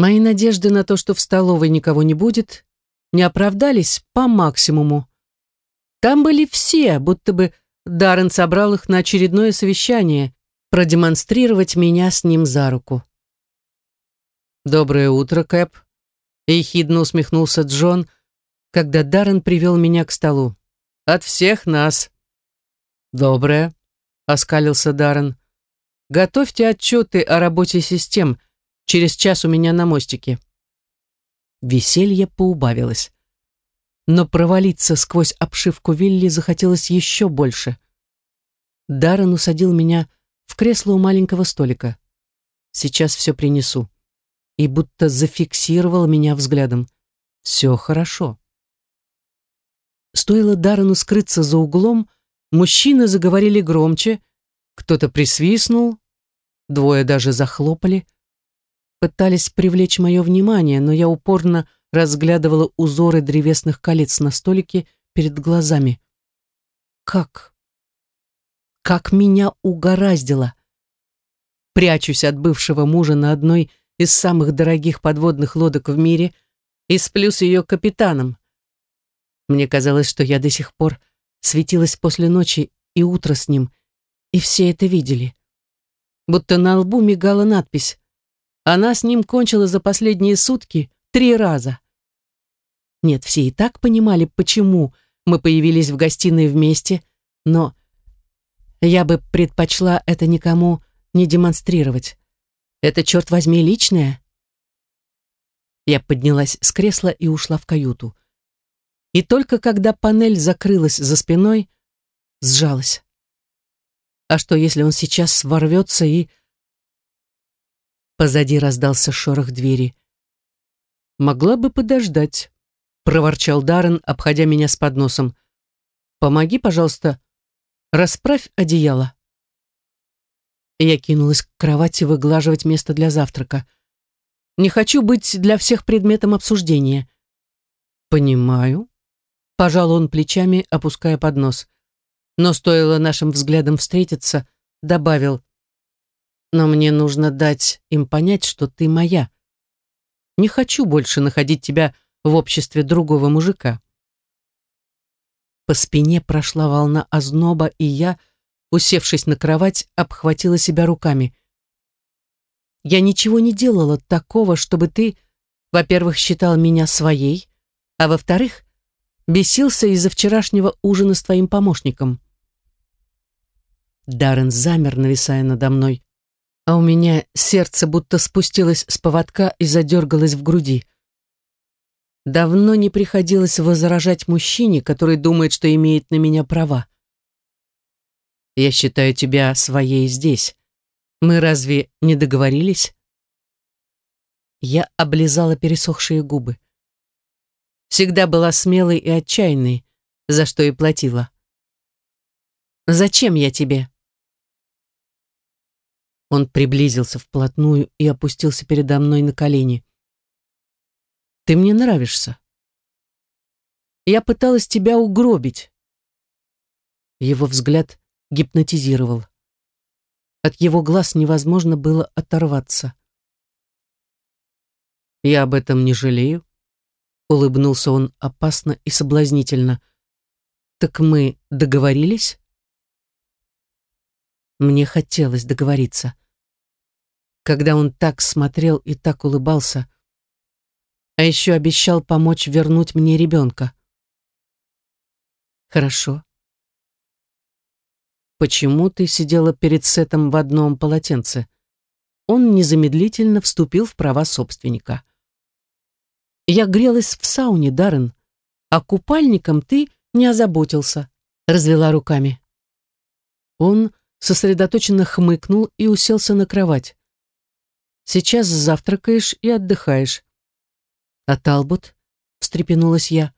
Мои надежды на то, что в столовой никого не будет, не оправдались по максимуму. Там были все, будто бы Даррен собрал их на очередное совещание, продемонстрировать меня с ним за руку. «Доброе утро, Кэп», — ехидно усмехнулся Джон, когда Даррен привел меня к столу. «От всех нас». «Доброе», — оскалился Даррен. «Готовьте отчеты о работе систем. Через час у меня на мостике». Веселье поубавилось. Но провалиться сквозь обшивку вилли захотелось еще больше. Даррен усадил меня в кресло у маленького столика. «Сейчас все принесу». И будто зафиксировал меня взглядом. «Все хорошо». Стоило Даррену скрыться за углом, мужчины заговорили громче, кто-то присвистнул, двое даже захлопали. Пытались привлечь мое внимание, но я упорно разглядывала узоры древесных колец на столике перед глазами. Как? Как меня угораздило! Прячусь от бывшего мужа на одной из самых дорогих подводных лодок в мире и сплю с ее капитаном. Мне казалось, что я до сих пор светилась после ночи и утра с ним, и все это видели. Будто на лбу мигала надпись «Она с ним кончила за последние сутки три раза». Нет, все и так понимали, почему мы появились в гостиной вместе, но я бы предпочла это никому не демонстрировать. Это, черт возьми, личное. Я поднялась с кресла и ушла в каюту. И только когда панель закрылась за спиной, сжалась. А что, если он сейчас ворвется и... Позади раздался шорох двери. «Могла бы подождать», — проворчал Даррен, обходя меня с подносом. «Помоги, пожалуйста, Расправь одеяло. Я кинулась к кровати выглаживать место для завтрака. Не хочу быть для всех предметом обсуждения. Понимаю. Пожал он плечами, опуская поднос. Но стоило нашим взглядам встретиться, добавил. Но мне нужно дать им понять, что ты моя. Не хочу больше находить тебя в обществе другого мужика. По спине прошла волна озноба, и я, усевшись на кровать, обхватила себя руками. «Я ничего не делала такого, чтобы ты, во-первых, считал меня своей, а во-вторых, бесился из-за вчерашнего ужина с твоим помощником». Даррен замер, нависая надо мной, а у меня сердце будто спустилось с поводка и задергалось в груди. Давно не приходилось возражать мужчине, который думает, что имеет на меня права. Я считаю тебя своей здесь. Мы разве не договорились? Я облизала пересохшие губы. Всегда была смелой и отчаянной, за что и платила. Зачем я тебе? Он приблизился вплотную и опустился передо мной на колени. Ты мне нравишься. Я пыталась тебя угробить. Его взгляд гипнотизировал. От его глаз невозможно было оторваться. Я об этом не жалею. Улыбнулся он опасно и соблазнительно. Так мы договорились? Мне хотелось договориться. Когда он так смотрел и так улыбался, а еще обещал помочь вернуть мне ребенка. Хорошо. Почему ты сидела перед Сетом в одном полотенце? Он незамедлительно вступил в права собственника. Я грелась в сауне, Даррен, а купальником ты не озаботился, развела руками. Он сосредоточенно хмыкнул и уселся на кровать. Сейчас завтракаешь и отдыхаешь. «А Талбот?» — встрепенулась я.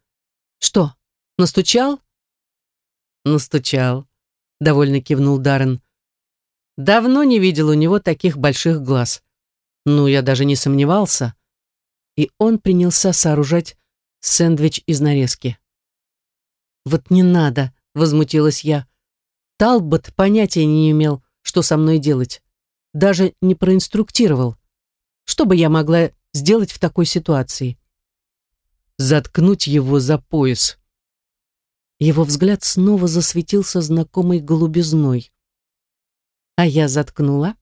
«Что, настучал?» «Настучал», — довольно кивнул Даррен. «Давно не видел у него таких больших глаз. Ну, я даже не сомневался». И он принялся сооружать сэндвич из нарезки. «Вот не надо», — возмутилась я. Талбот понятия не имел, что со мной делать. Даже не проинструктировал. Что бы я могла сделать в такой ситуации? Заткнуть его за пояс. Его взгляд снова засветился знакомой голубизной. А я заткнула?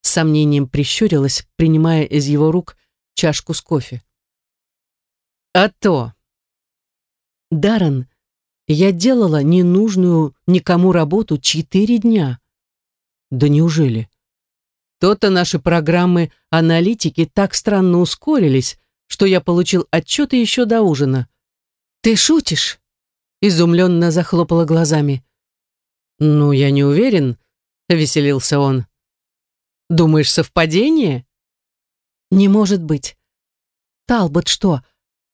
С сомнением прищурилась, принимая из его рук чашку с кофе. А то. Даррен, я делала ненужную никому работу четыре дня. Да неужели? То-то наши программы аналитики так странно ускорились, что я получил отчеты еще до ужина. Ты шутишь? Изумленно захлопала глазами. Ну, я не уверен, веселился он. Думаешь, совпадение? Не может быть. Талбот что,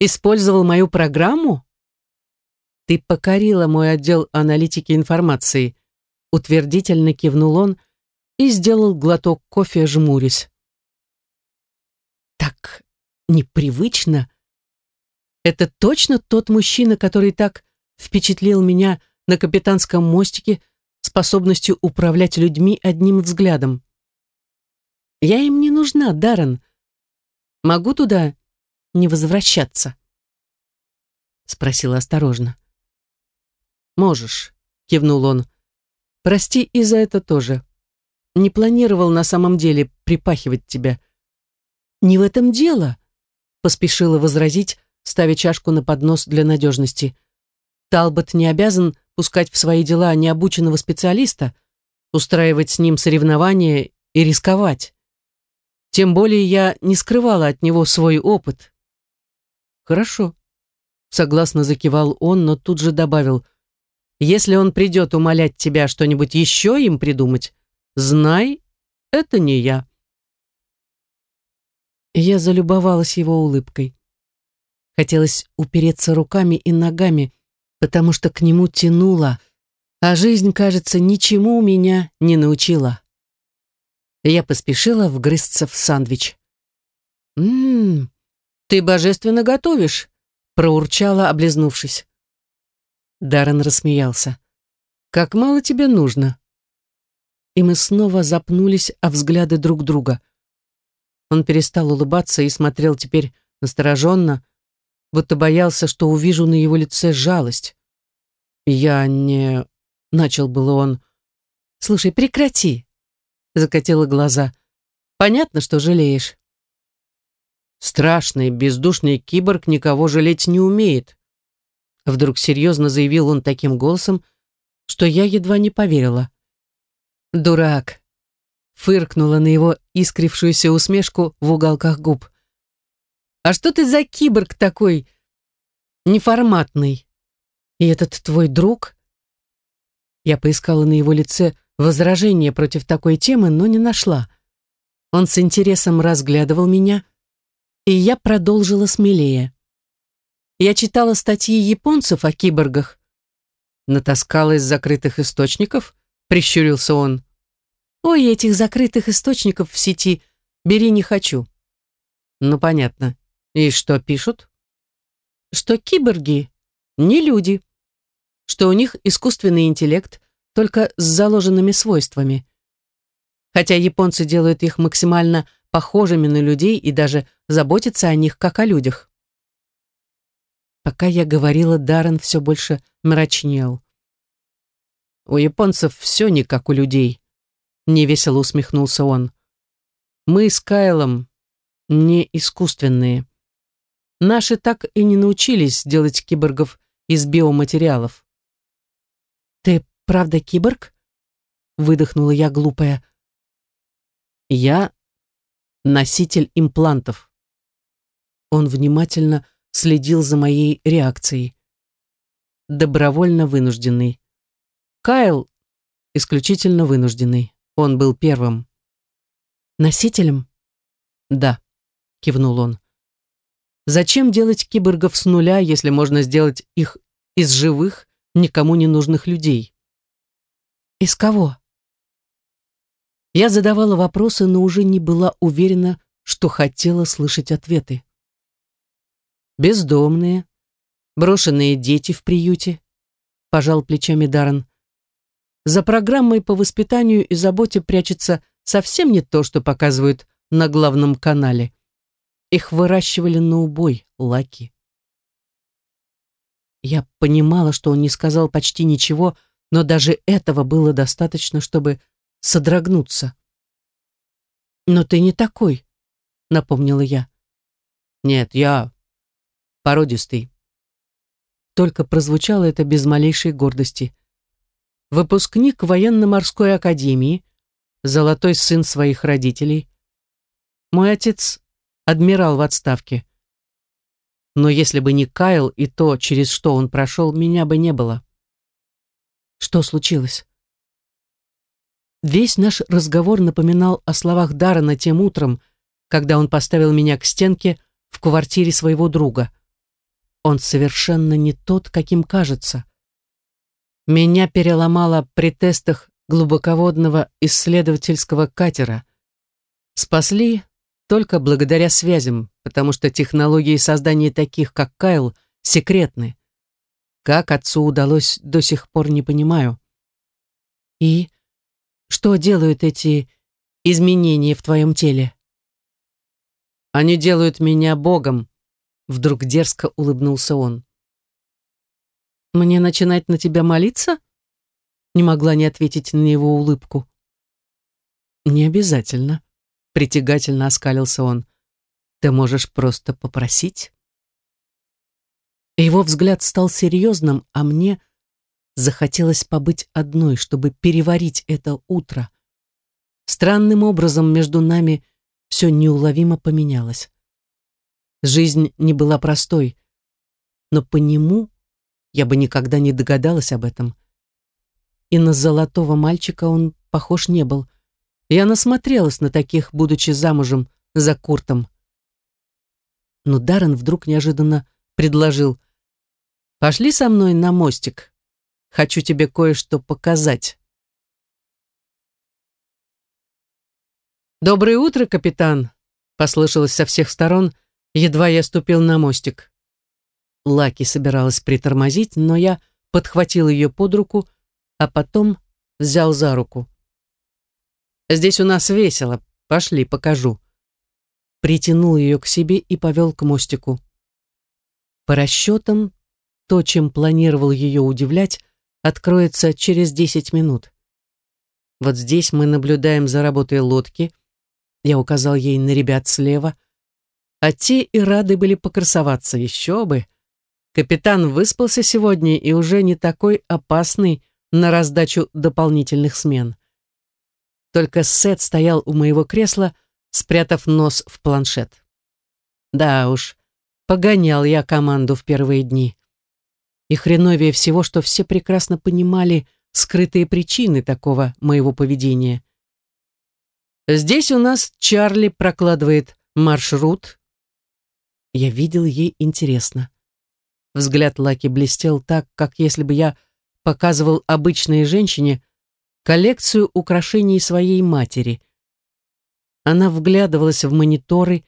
использовал мою программу? Ты покорила мой отдел аналитики информации, утвердительно кивнул он и сделал глоток кофе, жмурясь. Так непривычно. Это точно тот мужчина, который так впечатлил меня на капитанском мостике способностью управлять людьми одним взглядом. Я им не нужна, Даррен. Могу туда не возвращаться? Спросила осторожно. «Можешь», — кивнул он. «Прости и за это тоже. Не планировал на самом деле припахивать тебя». «Не в этом дело», — поспешила возразить, ставя чашку на поднос для надежности. «Талбот не обязан пускать в свои дела необученного специалиста, устраивать с ним соревнования и рисковать. Тем более я не скрывала от него свой опыт». «Хорошо», — согласно закивал он, но тут же добавил — если он придет умолять тебя что-нибудь еще им придумать, знай, это не я. Я залюбовалась его улыбкой. Хотелось упереться руками и ногами, потому что к нему тянуло, а жизнь, кажется, ничему меня не научила. Я поспешила вгрызться в сандвич. «Ммм, ты божественно готовишь», — проурчала, облизнувшись. Даррен рассмеялся. «Как мало тебе нужно?» И мы снова запнулись о взгляды друг друга. Он перестал улыбаться и смотрел теперь настороженно, будто боялся, что увижу на его лице жалость. «Я не...» — начал было он. «Слушай, прекрати!» — закатила глаза. «Понятно, что жалеешь». Страшный, бездушный киборг никого жалеть не умеет. Вдруг серьезно заявил он таким голосом, что я едва не поверила. «Дурак!» Фыркнула на его искрившуюся усмешку в уголках губ. «А что ты за киборг такой неформатный? И этот твой друг?» Я поискала на его лице возражение против такой темы, но не нашла. Он с интересом разглядывал меня, и я продолжила смелее. Я читала статьи японцев о киборгах. Натаскала из закрытых источников, прищурился он. Ой, этих закрытых источников в сети бери не хочу. Ну, понятно. И что пишут? Что киборги не люди. Что у них искусственный интеллект, только с заложенными свойствами. Хотя японцы делают их максимально похожими на людей и даже заботятся о них как о людях. Пока я говорила, Даррен все больше мрачнел. «У японцев все не как у людей», — невесело усмехнулся он. «Мы с Кайлом не искусственные. Наши так и не научились делать киборгов из биоматериалов». «Ты правда киборг?» — выдохнула я глупая. «Я носитель имплантов». Он внимательно следил за моей реакцией. Добровольно вынужденный. Кайл исключительно вынужденный. Он был первым. Носителем? Да, кивнул он. Зачем делать киборгов с нуля, если можно сделать их из живых, никому не нужных людей? Из кого? Я задавала вопросы, но уже не была уверена, что хотела слышать ответы бездомные, брошенные дети в приюте, пожал плечами Даррен. За программой по воспитанию и заботе прячется совсем не то, что показывают на главном канале. Их выращивали на убой, Лаки. Я понимала, что он не сказал почти ничего, но даже этого было достаточно, чтобы содрогнуться. «Но ты не такой», — напомнила я. «Нет, я породистый». Только прозвучало это без малейшей гордости. Выпускник военно-морской академии, золотой сын своих родителей. Мой отец — адмирал в отставке. Но если бы не Кайл и то, через что он прошел, меня бы не было. Что случилось? Весь наш разговор напоминал о словах Даррена тем утром, когда он поставил меня к стенке в квартире своего друга. Он совершенно не тот, каким кажется. Меня переломало при тестах глубоководного исследовательского катера. Спасли только благодаря связям, потому что технологии создания таких, как Кайл, секретны. Как отцу удалось, до сих пор не понимаю. И что делают эти изменения в твоем теле? Они делают меня богом, вдруг дерзко улыбнулся он. Мне начинать на тебя молиться? Не могла не ответить на его улыбку. Не обязательно, притягательно оскалился он. Ты можешь просто попросить. Его взгляд стал серьезным, а мне захотелось побыть одной, чтобы переварить это утро. Странным образом между нами все неуловимо поменялось. Жизнь не была простой, но по нему я бы никогда не догадалась об этом. И на золотого мальчика он похож не был. Я насмотрелась на таких, будучи замужем за Куртом. Но Даррен вдруг неожиданно предложил «Пошли со мной на мостик. Хочу тебе кое-что показать». «Доброе утро, капитан!» — послышалось со всех сторон, едва я ступил на мостик. Лаки собиралась притормозить, но я подхватил ее под руку, а потом взял за руку. «Здесь у нас весело. Пошли, покажу». Притянул ее к себе и повел к мостику. По расчетам, то, чем планировал ее удивлять, откроется через 10 минут. Вот здесь мы наблюдаем за работой лодки. Я указал ей на ребят слева. А те и рады были покрасоваться, еще бы. Капитан выспался сегодня и уже не такой опасный на раздачу дополнительных смен. Только Сет стоял у моего кресла, спрятав нос в планшет. Да уж, погонял я команду в первые дни. И хреновее всего, что все прекрасно понимали скрытые причины такого моего поведения. Здесь у нас Чарли прокладывает маршрут. Я видел ей интересно. Взгляд Лаки блестел так, как если бы я показывал обычной женщине коллекцию украшений своей матери. Она вглядывалась в мониторы,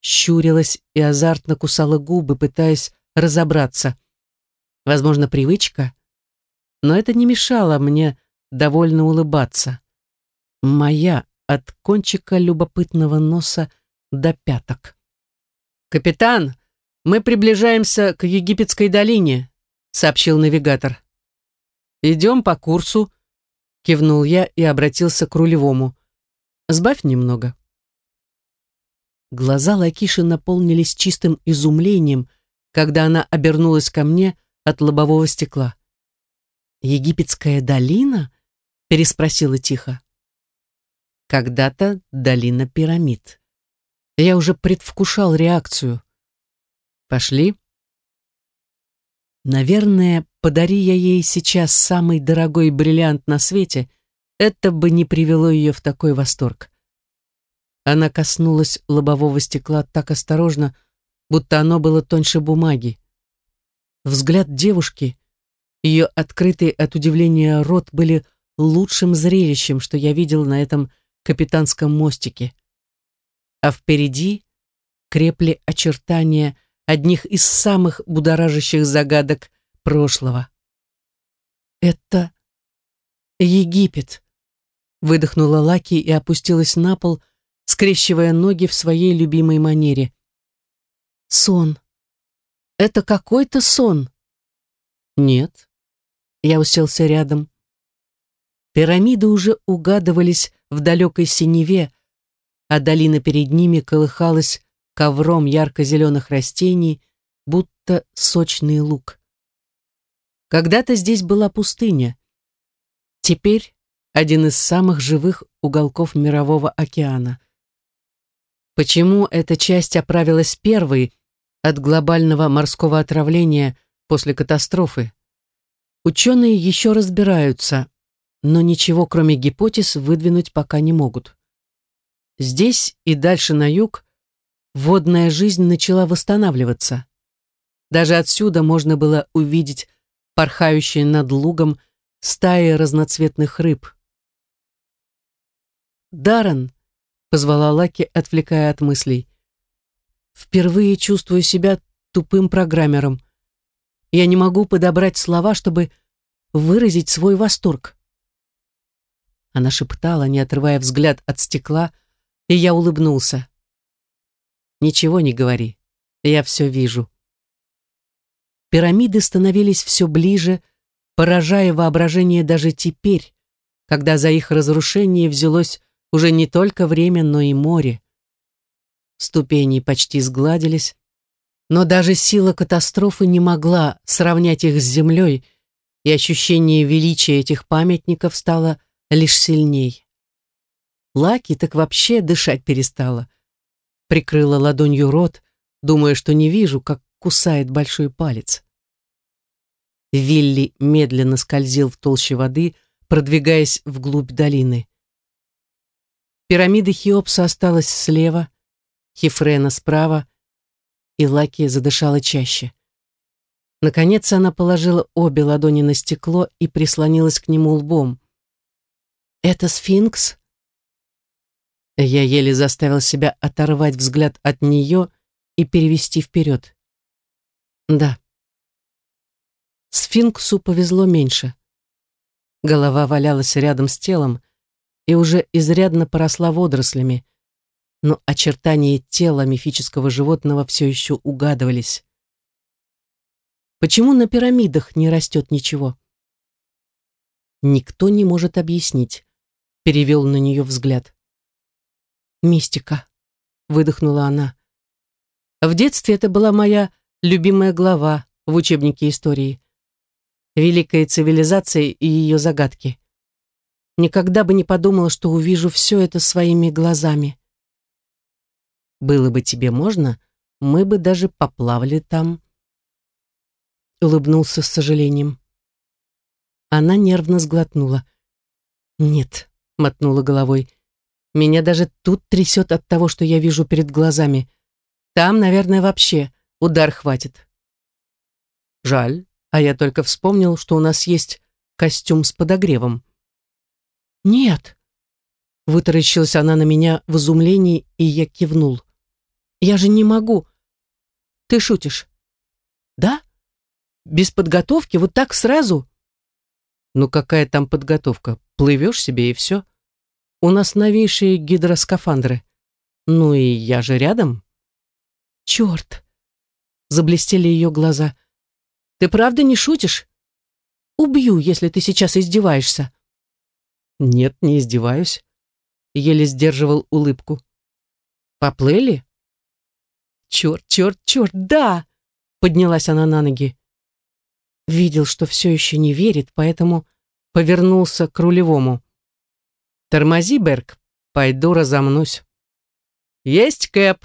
щурилась и азартно кусала губы, пытаясь разобраться. Возможно, привычка, но это не мешало мне довольно улыбаться. Моя от кончика любопытного носа до пяток. «Капитан!» «Мы приближаемся к Египетской долине», — сообщил навигатор. «Идем по курсу», — кивнул я и обратился к рулевому. «Сбавь немного». Глаза Лакиши наполнились чистым изумлением, когда она обернулась ко мне от лобового стекла. «Египетская долина?» — переспросила тихо. «Когда-то долина пирамид». Я уже предвкушал реакцию. Пошли. Наверное, подари я ей сейчас самый дорогой бриллиант на свете, это бы не привело ее в такой восторг. Она коснулась лобового стекла так осторожно, будто оно было тоньше бумаги. Взгляд девушки, ее открытый от удивления рот были лучшим зрелищем, что я видел на этом капитанском мостике. А впереди крепли очертания одних из самых будоражащих загадок прошлого. «Это Египет», — выдохнула Лаки и опустилась на пол, скрещивая ноги в своей любимой манере. Сон. Это какой-то сон. Нет. Я уселся рядом. Пирамиды уже угадывались в далекой синеве, а долина перед ними колыхалась ковром ярко-зеленых растений, будто сочный лук. Когда-то здесь была пустыня. Теперь один из самых живых уголков мирового океана. Почему эта часть оправилась первой от глобального морского отравления после катастрофы? Ученые еще разбираются, но ничего кроме гипотез выдвинуть пока не могут. Здесь и дальше на юг водная жизнь начала восстанавливаться. Даже отсюда можно было увидеть порхающие над лугом стаи разноцветных рыб. «Даррен!» — позвала Лаки, отвлекая от мыслей. «Впервые чувствую себя тупым программером. Я не могу подобрать слова, чтобы выразить свой восторг». Она шептала, не отрывая взгляд от стекла, и я улыбнулся. «Ничего не говори, я все вижу». Пирамиды становились все ближе, поражая воображение даже теперь, когда за их разрушение взялось уже не только время, но и море. Ступени почти сгладились, но даже сила катастрофы не могла сравнять их с землей, и ощущение величия этих памятников стало лишь сильней. Лаки так вообще дышать перестала. Прикрыла ладонью рот, думая, что не вижу, как кусает большой палец. Вилли медленно скользил в толще воды, продвигаясь вглубь долины. Пирамида Хеопса осталась слева, Хифрена справа, и Лаки задышала чаще. Наконец она положила обе ладони на стекло и прислонилась к нему лбом. «Это сфинкс?» Я еле заставил себя оторвать взгляд от нее и перевести вперед. «Да». Сфинксу повезло меньше. Голова валялась рядом с телом и уже изрядно поросла водорослями, но очертания тела мифического животного все еще угадывались. Почему на пирамидах не растет ничего? Никто не может объяснить, перевел на нее взгляд. Мистика, выдохнула она. В детстве это была моя любимая глава в учебнике истории великая цивилизация и ее загадки. Никогда бы не подумала, что увижу все это своими глазами. Было бы тебе можно, мы бы даже поплавали там. Улыбнулся с сожалением. Она нервно сглотнула. Нет, мотнула головой. Меня даже тут трясет от того, что я вижу перед глазами. Там, наверное, вообще удар хватит. Жаль, а я только вспомнил, что у нас есть костюм с подогревом. «Нет!» — вытаращилась она на меня в изумлении, и я кивнул. «Я же не могу!» «Ты шутишь?» «Да? Без подготовки? Вот так сразу?» «Ну какая там подготовка? Плывешь себе и все. У нас новейшие гидроскафандры. Ну и я же рядом». «Черт!» — заблестели ее глаза — ты правда не шутишь? Убью, если ты сейчас издеваешься. Нет, не издеваюсь. Еле сдерживал улыбку. Поплыли? Черт, черт, черт, да! Поднялась она на ноги. Видел, что все еще не верит, поэтому повернулся к рулевому. Тормози, Берг, пойду разомнусь. Есть, Кэп.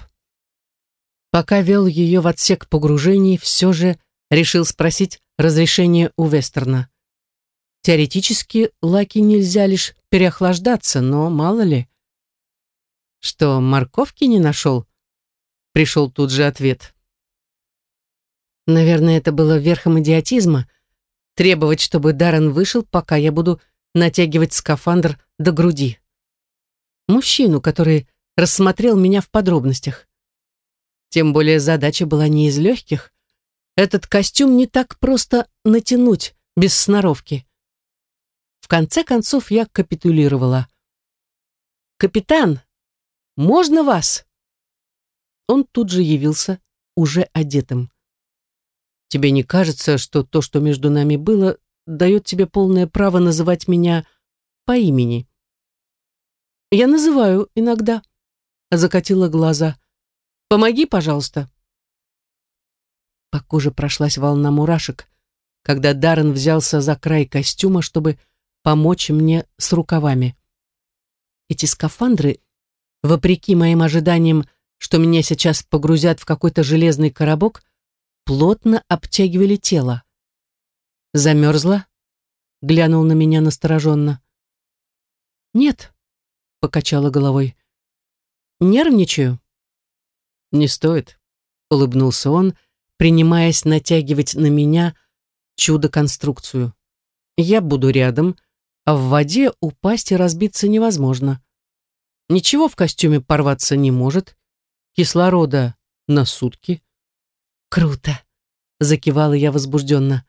Пока вел ее в отсек погружений, все же решил спросить разрешение у Вестерна. Теоретически Лаки нельзя лишь переохлаждаться, но мало ли. Что, морковки не нашел? Пришел тут же ответ. Наверное, это было верхом идиотизма. Требовать, чтобы Даррен вышел, пока я буду натягивать скафандр до груди. Мужчину, который рассмотрел меня в подробностях. Тем более задача была не из легких. Этот костюм не так просто натянуть без сноровки. В конце концов я капитулировала. «Капитан, можно вас?» Он тут же явился, уже одетым. Тебе не кажется, что то, что между нами было, дает тебе полное право называть меня по имени? Я называю иногда, закатила глаза. Помоги, пожалуйста. По коже прошлась волна мурашек, когда Даррен взялся за край костюма, чтобы помочь мне с рукавами. Эти скафандры, вопреки моим ожиданиям, что меня сейчас погрузят в какой-то железный коробок, плотно обтягивали тело. Замерзла? Глянул на меня настороженно. Нет, покачала головой. Нервничаю. Не стоит, улыбнулся он, принимаясь натягивать на меня чудо-конструкцию. Я буду рядом, а в воде упасть и разбиться невозможно. Ничего в костюме порваться не может. Кислорода на сутки. Круто, закивала я возбужденно.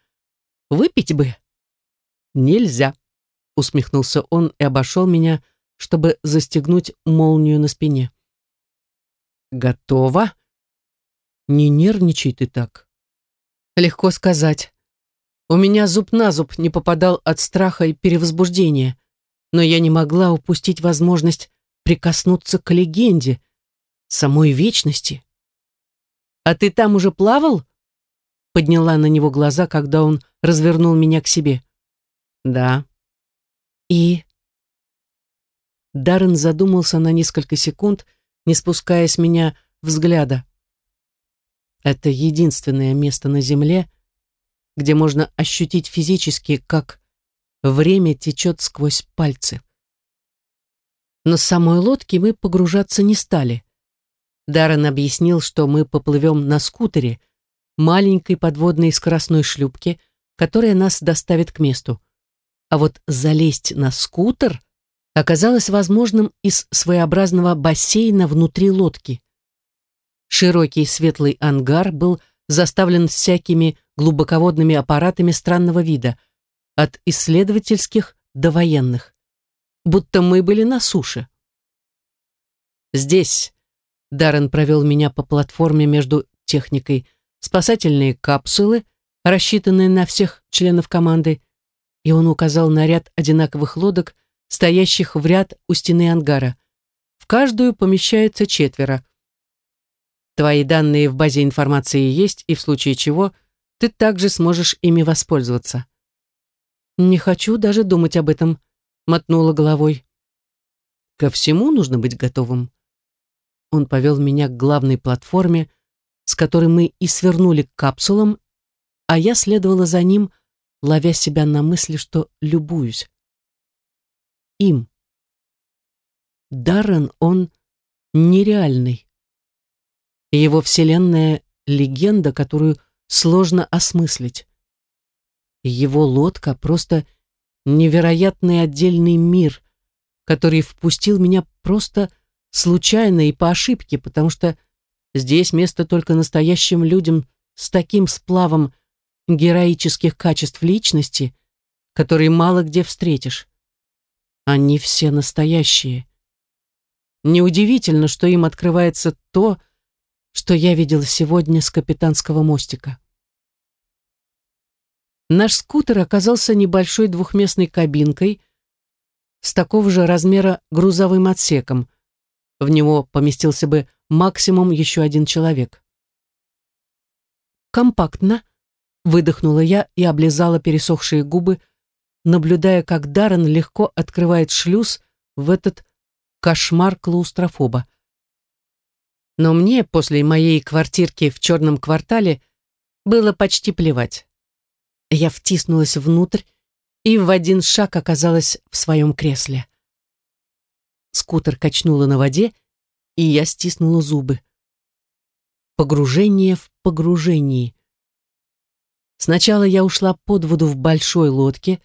Выпить бы. Нельзя, усмехнулся он и обошел меня, чтобы застегнуть молнию на спине. Готово? Не нервничай ты так. Легко сказать. У меня зуб на зуб не попадал от страха и перевозбуждения, но я не могла упустить возможность прикоснуться к легенде, самой вечности. «А ты там уже плавал?» Подняла на него глаза, когда он развернул меня к себе. «Да». «И?» Даррен задумался на несколько секунд, не спуская с меня взгляда. Это единственное место на Земле, где можно ощутить физически, как время течет сквозь пальцы. Но с самой лодки мы погружаться не стали. Даррен объяснил, что мы поплывем на скутере, маленькой подводной скоростной шлюпке, которая нас доставит к месту. А вот залезть на скутер оказалось возможным из своеобразного бассейна внутри лодки. Широкий светлый ангар был заставлен всякими глубоководными аппаратами странного вида, от исследовательских до военных. Будто мы были на суше. Здесь Даррен провел меня по платформе между техникой, спасательные капсулы, рассчитанные на всех членов команды, и он указал на ряд одинаковых лодок, стоящих в ряд у стены ангара. В каждую помещается четверо. Твои данные в базе информации есть, и в случае чего ты также сможешь ими воспользоваться. Не хочу даже думать об этом, мотнула головой. Ко всему нужно быть готовым. Он повел меня к главной платформе, с которой мы и свернули к капсулам, а я следовала за ним, ловя себя на мысли, что любуюсь. Им. Даррен, он нереальный его вселенная — легенда, которую сложно осмыслить. Его лодка — просто невероятный отдельный мир, который впустил меня просто случайно и по ошибке, потому что здесь место только настоящим людям с таким сплавом героических качеств личности, которые мало где встретишь. Они все настоящие. Неудивительно, что им открывается то, что я видел сегодня с капитанского мостика. Наш скутер оказался небольшой двухместной кабинкой с такого же размера грузовым отсеком. В него поместился бы максимум еще один человек. «Компактно», — выдохнула я и облизала пересохшие губы, наблюдая, как Даррен легко открывает шлюз в этот кошмар клаустрофоба. Но мне после моей квартирки в черном квартале было почти плевать. Я втиснулась внутрь и в один шаг оказалась в своем кресле. Скутер качнуло на воде, и я стиснула зубы. Погружение в погружении. Сначала я ушла под воду в большой лодке,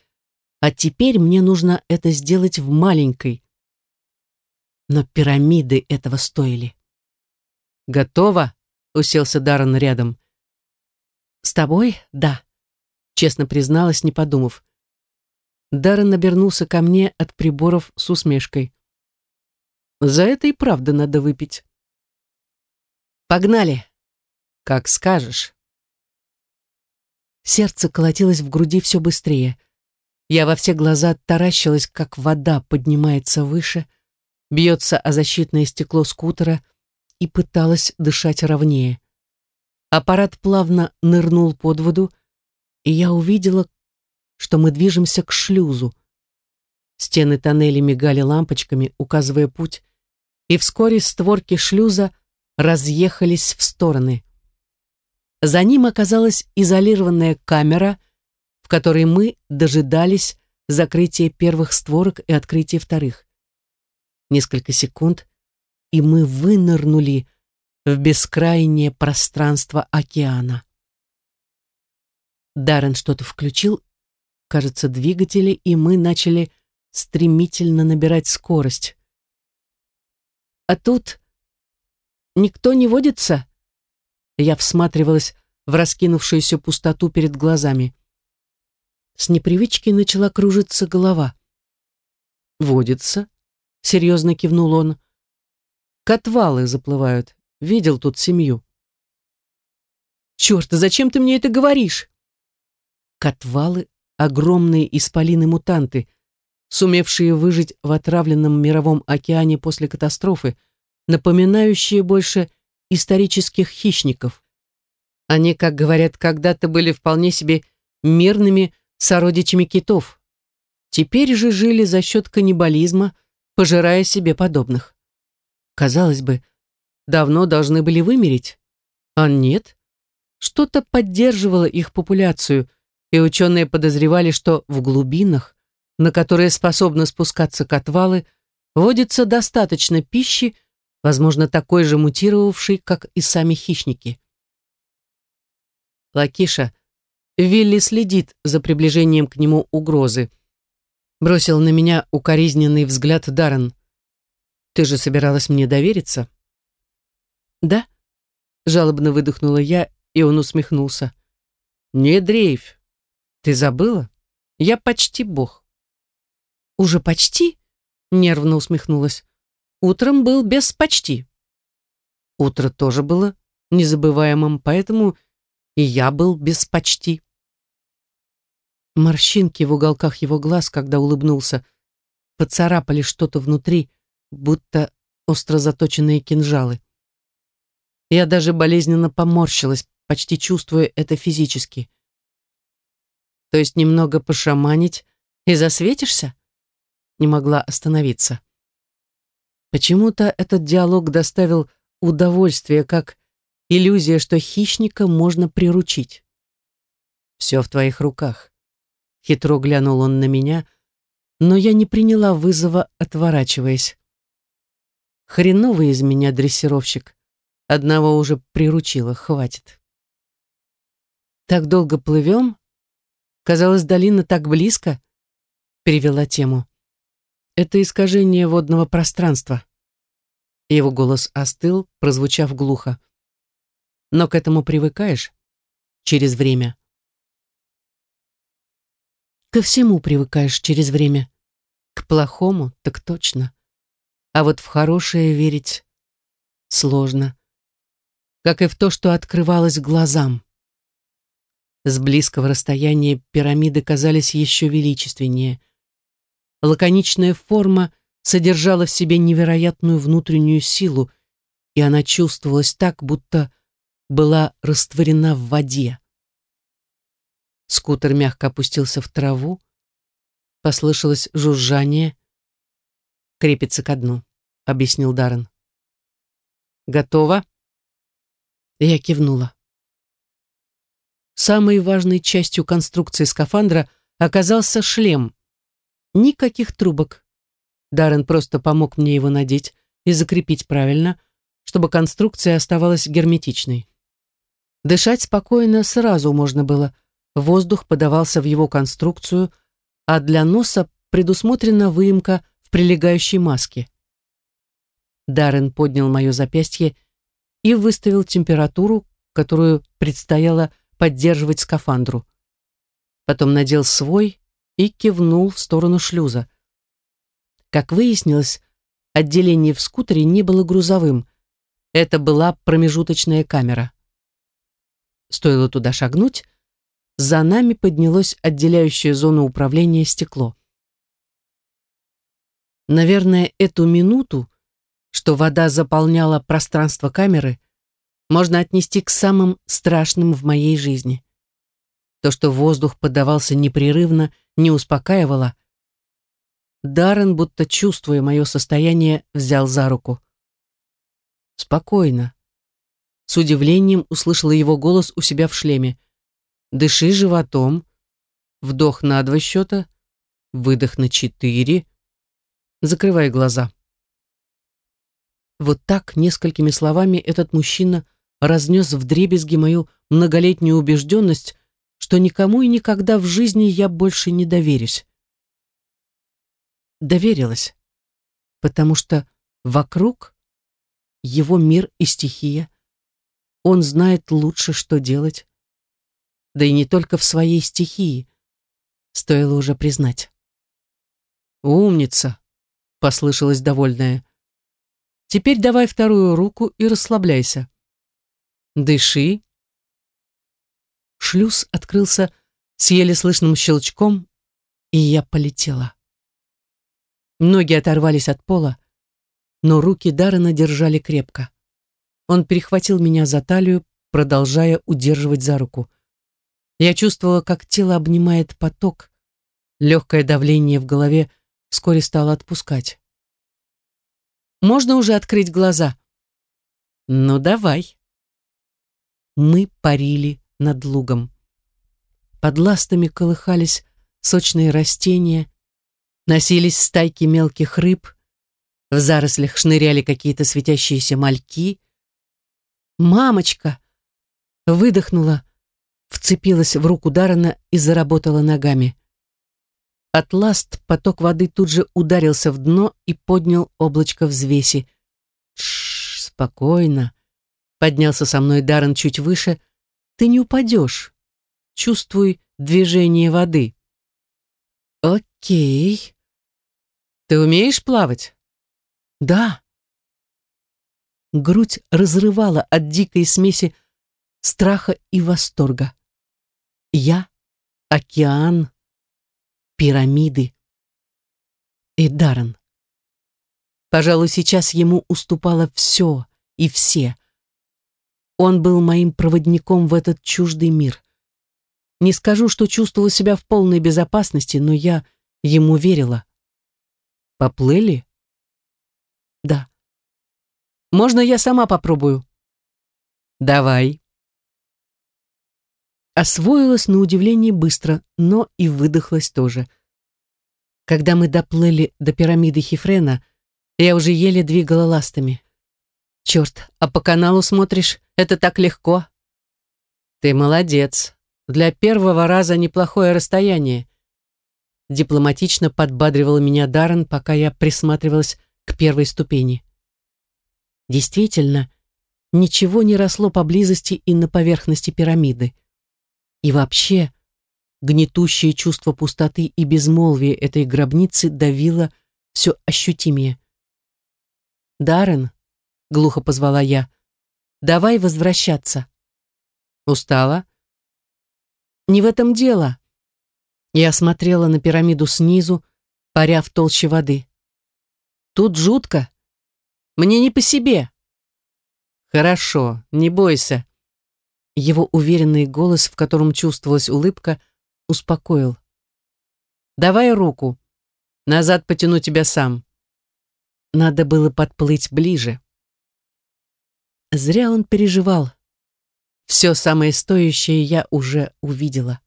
а теперь мне нужно это сделать в маленькой. Но пирамиды этого стоили. «Готово?» — уселся Даррен рядом. «С тобой? Да», — честно призналась, не подумав. Даррен обернулся ко мне от приборов с усмешкой. «За это и правда надо выпить». «Погнали!» Как скажешь. Сердце колотилось в груди все быстрее. Я во все глаза таращилась, как вода поднимается выше, бьется о защитное стекло скутера и пыталась дышать ровнее. Аппарат плавно нырнул под воду, и я увидела, что мы движемся к шлюзу. Стены тоннеля мигали лампочками, указывая путь, и вскоре створки шлюза разъехались в стороны. За ним оказалась изолированная камера, в которой мы дожидались закрытия первых створок и открытия вторых. Несколько секунд, и мы вынырнули в бескрайнее пространство океана. Даррен что-то включил, кажется, двигатели, и мы начали стремительно набирать скорость. А тут никто не водится? Я всматривалась в раскинувшуюся пустоту перед глазами. С непривычки начала кружиться голова. «Водится», — серьезно кивнул он. «Котвалы заплывают. Видел тут семью». «Черт, зачем ты мне это говоришь?» Котвалы — огромные исполины-мутанты, сумевшие выжить в отравленном мировом океане после катастрофы, напоминающие больше исторических хищников. Они, как говорят, когда-то были вполне себе мирными сородичами китов. Теперь же жили за счет каннибализма, пожирая себе подобных. Казалось бы, давно должны были вымереть, а нет. Что-то поддерживало их популяцию, и ученые подозревали, что в глубинах, на которые способны спускаться котвалы, водится достаточно пищи, возможно, такой же мутировавший, как и сами хищники. Лакиша, Вилли следит за приближением к нему угрозы. Бросил на меня укоризненный взгляд Даррен. «Ты же собиралась мне довериться?» «Да?» — жалобно выдохнула я, и он усмехнулся. «Не дрейфь. Ты забыла? Я почти бог». «Уже почти?» — нервно усмехнулась. Утром был без почти. Утро тоже было незабываемым, поэтому и я был без почти. Морщинки в уголках его глаз, когда улыбнулся, поцарапали что-то внутри, будто остро заточенные кинжалы. Я даже болезненно поморщилась, почти чувствуя это физически. То есть немного пошаманить и засветишься? Не могла остановиться. Почему-то этот диалог доставил удовольствие, как иллюзия, что хищника можно приручить. «Все в твоих руках», — хитро глянул он на меня, но я не приняла вызова, отворачиваясь. Хреновый из меня дрессировщик. Одного уже приручила, хватит. Так долго плывем? Казалось, долина так близко, перевела тему. Это искажение водного пространства. Его голос остыл, прозвучав глухо. Но к этому привыкаешь через время. Ко всему привыкаешь через время. К плохому так точно. А вот в хорошее верить сложно. Как и в то, что открывалось глазам. С близкого расстояния пирамиды казались еще величественнее лаконичная форма содержала в себе невероятную внутреннюю силу, и она чувствовалась так, будто была растворена в воде. Скутер мягко опустился в траву, послышалось жужжание. «Крепится ко дну», — объяснил Даррен. «Готово?» Я кивнула. Самой важной частью конструкции скафандра оказался шлем, Никаких трубок. Даррен просто помог мне его надеть и закрепить правильно, чтобы конструкция оставалась герметичной. Дышать спокойно сразу можно было. Воздух подавался в его конструкцию, а для носа предусмотрена выемка в прилегающей маске. Даррен поднял мое запястье и выставил температуру, которую предстояло поддерживать скафандру. Потом надел свой и кивнул в сторону шлюза. Как выяснилось, отделение в скутере не было грузовым. Это была промежуточная камера. стоило туда шагнуть, за нами поднялось отделяющее зону управления стекло. Наверное, эту минуту, что вода заполняла пространство камеры, можно отнести к самым страшным в моей жизни. То, что воздух поддавался непрерывно, не успокаивало. Даррен, будто чувствуя мое состояние, взял за руку. «Спокойно». С удивлением услышала его голос у себя в шлеме. «Дыши животом. Вдох на два счета. Выдох на четыре. Закрывай глаза». Вот так, несколькими словами, этот мужчина разнес вдребезги мою многолетнюю убежденность, что никому и никогда в жизни я больше не доверюсь. Доверилась, потому что вокруг его мир и стихия. Он знает лучше, что делать. Да и не только в своей стихии, стоило уже признать. «Умница!» — послышалось довольное. «Теперь давай вторую руку и расслабляйся. Дыши, Шлюз открылся с еле слышным щелчком, и я полетела. Ноги оторвались от пола, но руки Даррена держали крепко. Он перехватил меня за талию, продолжая удерживать за руку. Я чувствовала, как тело обнимает поток, легкое давление в голове вскоре стало отпускать. «Можно уже открыть глаза?» «Ну, давай». Мы парили над лугом. Под ластами колыхались сочные растения, носились стайки мелких рыб, в зарослях шныряли какие-то светящиеся мальки. «Мамочка!» Выдохнула, вцепилась в руку Дарана и заработала ногами. От ласт поток воды тут же ударился в дно и поднял облачко взвеси. «Тш, спокойно!» Поднялся со мной Даррен чуть выше, ты не упадешь. Чувствуй движение воды. Окей. Ты умеешь плавать? Да. Грудь разрывала от дикой смеси страха и восторга. Я — океан, пирамиды и Даррен. Пожалуй, сейчас ему уступало все и все. Он был моим проводником в этот чуждый мир. Не скажу, что чувствовала себя в полной безопасности, но я ему верила. Поплыли? Да. Можно я сама попробую? Давай. Освоилась на удивление быстро, но и выдохлась тоже. Когда мы доплыли до пирамиды Хифрена, я уже еле двигала ластами. Черт, а по каналу смотришь, это так легко. Ты молодец. Для первого раза неплохое расстояние. Дипломатично подбадривал меня Даррен, пока я присматривалась к первой ступени. Действительно, ничего не росло поблизости и на поверхности пирамиды. И вообще, гнетущее чувство пустоты и безмолвия этой гробницы давило все ощутимее. «Даррен», — глухо позвала я, — Давай возвращаться. Устала? Не в этом дело. Я смотрела на пирамиду снизу, паря в толще воды. Тут жутко. Мне не по себе. Хорошо, не бойся. Его уверенный голос, в котором чувствовалась улыбка, успокоил. Давай руку. Назад потяну тебя сам. Надо было подплыть ближе. Зря он переживал. Все самое стоящее я уже увидела.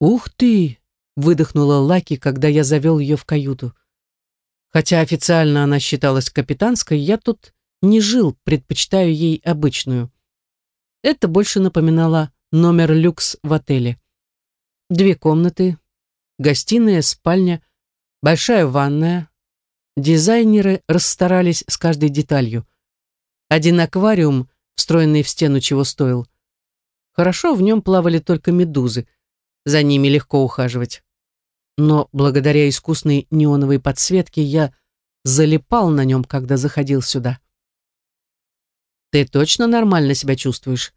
«Ух ты!» — выдохнула Лаки, когда я завел ее в каюту. Хотя официально она считалась капитанской, я тут не жил, предпочитаю ей обычную. Это больше напоминало номер люкс в отеле. Две комнаты, гостиная, спальня, большая ванная, Дизайнеры расстарались с каждой деталью. Один аквариум, встроенный в стену, чего стоил. Хорошо, в нем плавали только медузы. За ними легко ухаживать. Но благодаря искусной неоновой подсветке я залипал на нем, когда заходил сюда. «Ты точно нормально себя чувствуешь?»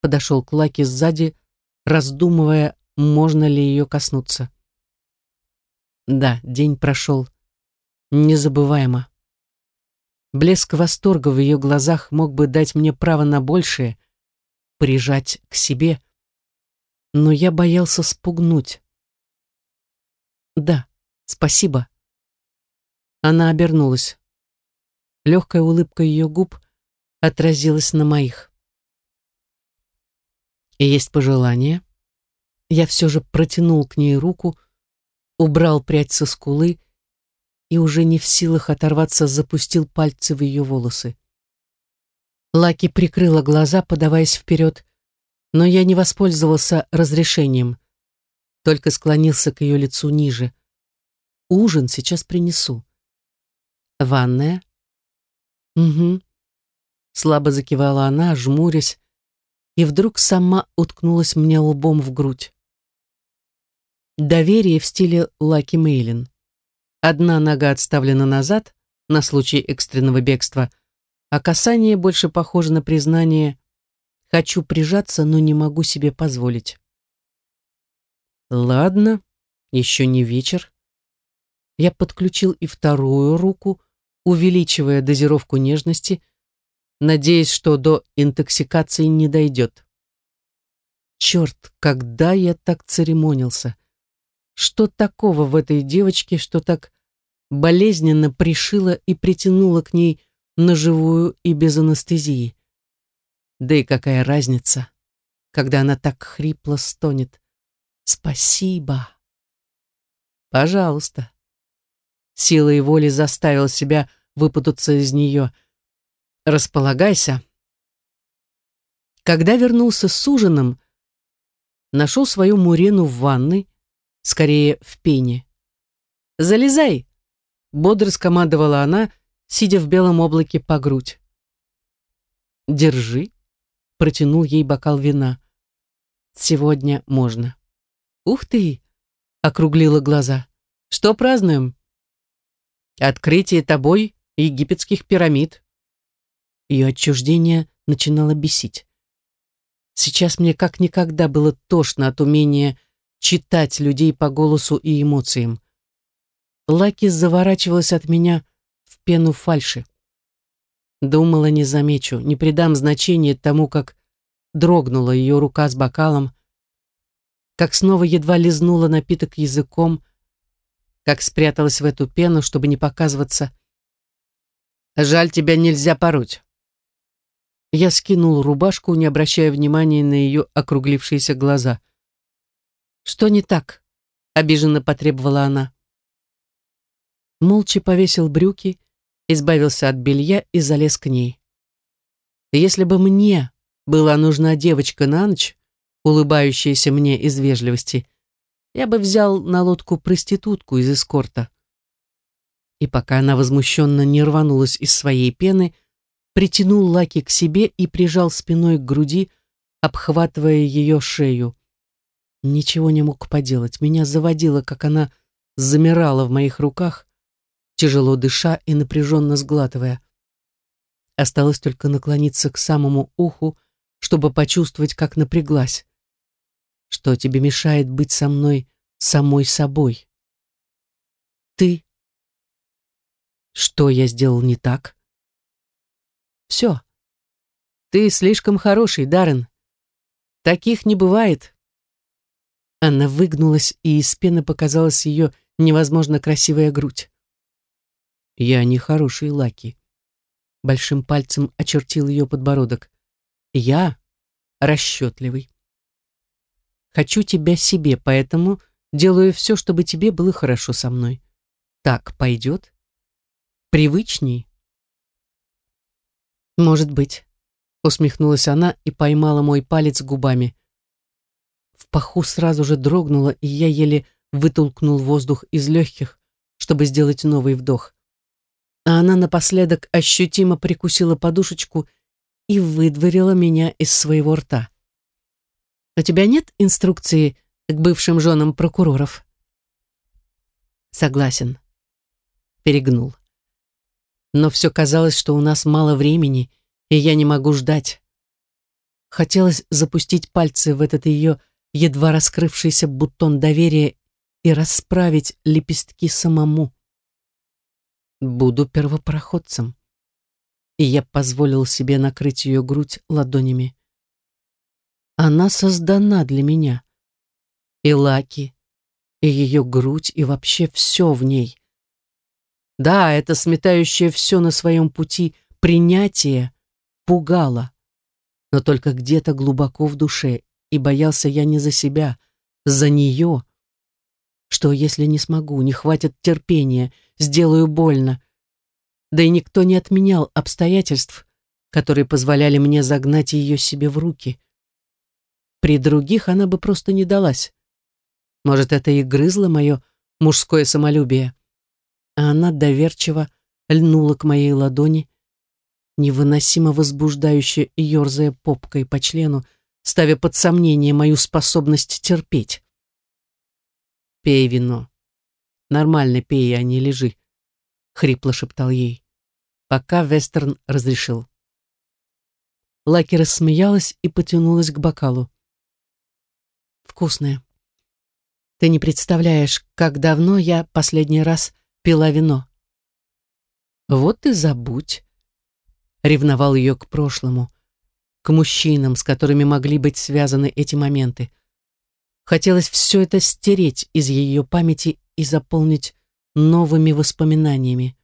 Подошел к Лаке сзади, раздумывая, можно ли ее коснуться. Да, день прошел незабываемо. Блеск восторга в ее глазах мог бы дать мне право на большее, прижать к себе, но я боялся спугнуть. «Да, спасибо». Она обернулась. Легкая улыбка ее губ отразилась на моих. Есть пожелание. Я все же протянул к ней руку, убрал прядь со скулы и уже не в силах оторваться, запустил пальцы в ее волосы. Лаки прикрыла глаза, подаваясь вперед, но я не воспользовался разрешением, только склонился к ее лицу ниже. Ужин сейчас принесу. Ванная? Угу. Слабо закивала она, жмурясь, и вдруг сама уткнулась мне лбом в грудь. Доверие в стиле Лаки Мейлин. Одна нога отставлена назад, на случай экстренного бегства, а касание больше похоже на признание «хочу прижаться, но не могу себе позволить». Ладно, еще не вечер. Я подключил и вторую руку, увеличивая дозировку нежности, надеясь, что до интоксикации не дойдет. Черт, когда я так церемонился? Что такого в этой девочке, что так болезненно пришила и притянула к ней на живую и без анестезии? Да и какая разница, когда она так хрипло стонет. Спасибо. Пожалуйста. Силой воли заставил себя выпутаться из нее. Располагайся. Когда вернулся с ужином, нашел свою Мурену в ванной, скорее в пене. «Залезай!» — бодро скомандовала она, сидя в белом облаке по грудь. «Держи», — протянул ей бокал вина. «Сегодня можно». «Ух ты!» — округлила глаза. «Что празднуем?» «Открытие тобой египетских пирамид». Ее отчуждение начинало бесить. Сейчас мне как никогда было тошно от умения читать людей по голосу и эмоциям. Лаки заворачивалась от меня в пену фальши. Думала, не замечу, не придам значения тому, как дрогнула ее рука с бокалом, как снова едва лизнула напиток языком, как спряталась в эту пену, чтобы не показываться. «Жаль, тебя нельзя пороть». Я скинул рубашку, не обращая внимания на ее округлившиеся глаза — «Что не так?» — обиженно потребовала она. Молча повесил брюки, избавился от белья и залез к ней. Если бы мне была нужна девочка на ночь, улыбающаяся мне из вежливости, я бы взял на лодку проститутку из эскорта. И пока она возмущенно не рванулась из своей пены, притянул Лаки к себе и прижал спиной к груди, обхватывая ее шею. Ничего не мог поделать. Меня заводило, как она замирала в моих руках, тяжело дыша и напряженно сглатывая. Осталось только наклониться к самому уху, чтобы почувствовать, как напряглась. Что тебе мешает быть со мной самой собой? Ты. Что я сделал не так? Все. Ты слишком хороший, Даррен. Таких не бывает. Анна выгнулась, и из пены показалась ее невозможно красивая грудь. «Я не хороший Лаки». Большим пальцем очертил ее подбородок. «Я расчетливый. Хочу тебя себе, поэтому делаю все, чтобы тебе было хорошо со мной. Так пойдет? Привычней?» «Может быть», — усмехнулась она и поймала мой палец губами. В паху сразу же дрогнуло, и я еле вытолкнул воздух из легких, чтобы сделать новый вдох. А она напоследок ощутимо прикусила подушечку и выдворила меня из своего рта. «У тебя нет инструкции к бывшим женам прокуроров?» «Согласен». Перегнул. Но все казалось, что у нас мало времени, и я не могу ждать. Хотелось запустить пальцы в этот ее едва раскрывшийся бутон доверия и расправить лепестки самому. Буду первопроходцем. И я позволил себе накрыть ее грудь ладонями. Она создана для меня. И Лаки, и ее грудь, и вообще все в ней. Да, это сметающее все на своем пути принятие пугало, но только где-то глубоко в душе, и боялся я не за себя, за нее. Что, если не смогу, не хватит терпения, сделаю больно? Да и никто не отменял обстоятельств, которые позволяли мне загнать ее себе в руки. При других она бы просто не далась. Может, это и грызло мое мужское самолюбие. А она доверчиво льнула к моей ладони, невыносимо возбуждающе ерзая попкой по члену, ставя под сомнение мою способность терпеть. «Пей вино. Нормально пей, а не лежи», — хрипло шептал ей, пока Вестерн разрешил. Лаки рассмеялась и потянулась к бокалу. «Вкусное. Ты не представляешь, как давно я последний раз пила вино». «Вот и забудь», — ревновал ее к прошлому, к мужчинам, с которыми могли быть связаны эти моменты. Хотелось все это стереть из ее памяти и заполнить новыми воспоминаниями,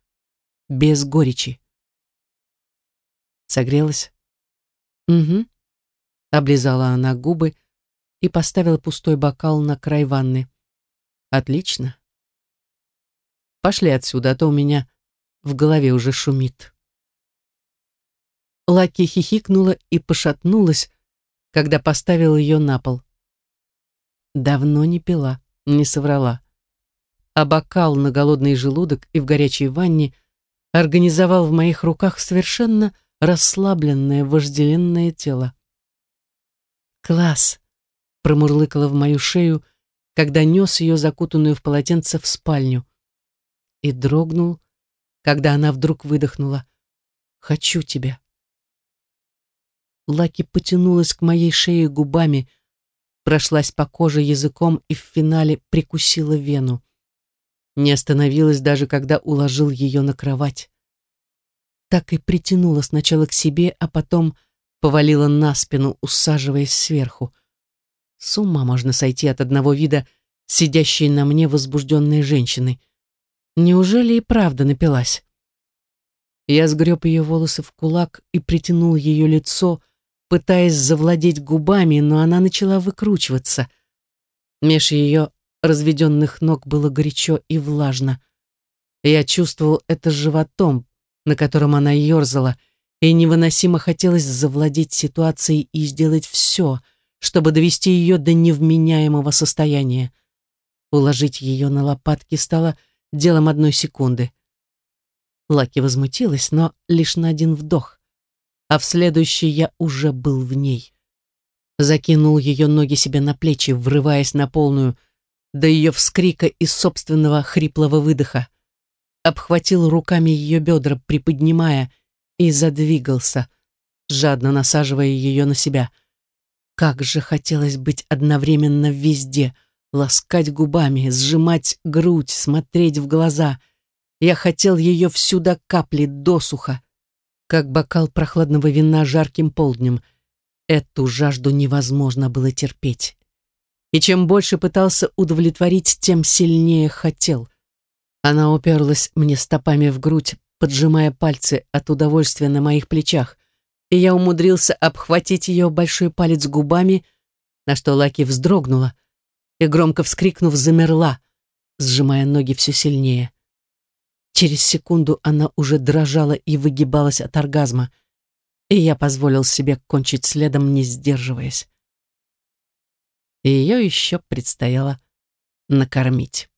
без горечи. Согрелась? Угу. Облизала она губы и поставила пустой бокал на край ванны. Отлично. Пошли отсюда, а то у меня в голове уже шумит. Лаки хихикнула и пошатнулась, когда поставил ее на пол. Давно не пила, не соврала. А бокал на голодный желудок и в горячей ванне организовал в моих руках совершенно расслабленное, вожделенное тело. «Класс!» — промурлыкала в мою шею, когда нес ее закутанную в полотенце в спальню. И дрогнул, когда она вдруг выдохнула. «Хочу тебя». Лаки потянулась к моей шее губами, прошлась по коже языком и в финале прикусила вену. Не остановилась даже, когда уложил ее на кровать. Так и притянула сначала к себе, а потом повалила на спину, усаживаясь сверху. С ума можно сойти от одного вида сидящей на мне возбужденной женщины. Неужели и правда напилась? Я сгреб ее волосы в кулак и притянул ее лицо, пытаясь завладеть губами, но она начала выкручиваться. Меж ее разведенных ног было горячо и влажно. Я чувствовал это животом, на котором она ерзала, и невыносимо хотелось завладеть ситуацией и сделать все, чтобы довести ее до невменяемого состояния. Уложить ее на лопатки стало делом одной секунды. Лаки возмутилась, но лишь на один вдох а в следующий я уже был в ней. Закинул ее ноги себе на плечи, врываясь на полную, до ее вскрика и собственного хриплого выдоха. Обхватил руками ее бедра, приподнимая, и задвигался, жадно насаживая ее на себя. Как же хотелось быть одновременно везде, ласкать губами, сжимать грудь, смотреть в глаза. Я хотел ее всю до капли досуха, как бокал прохладного вина жарким полднем. Эту жажду невозможно было терпеть. И чем больше пытался удовлетворить, тем сильнее хотел. Она уперлась мне стопами в грудь, поджимая пальцы от удовольствия на моих плечах, и я умудрился обхватить ее большой палец губами, на что Лаки вздрогнула и, громко вскрикнув, замерла, сжимая ноги все сильнее. Через секунду она уже дрожала и выгибалась от оргазма, и я позволил себе кончить следом, не сдерживаясь. Ее еще предстояло накормить.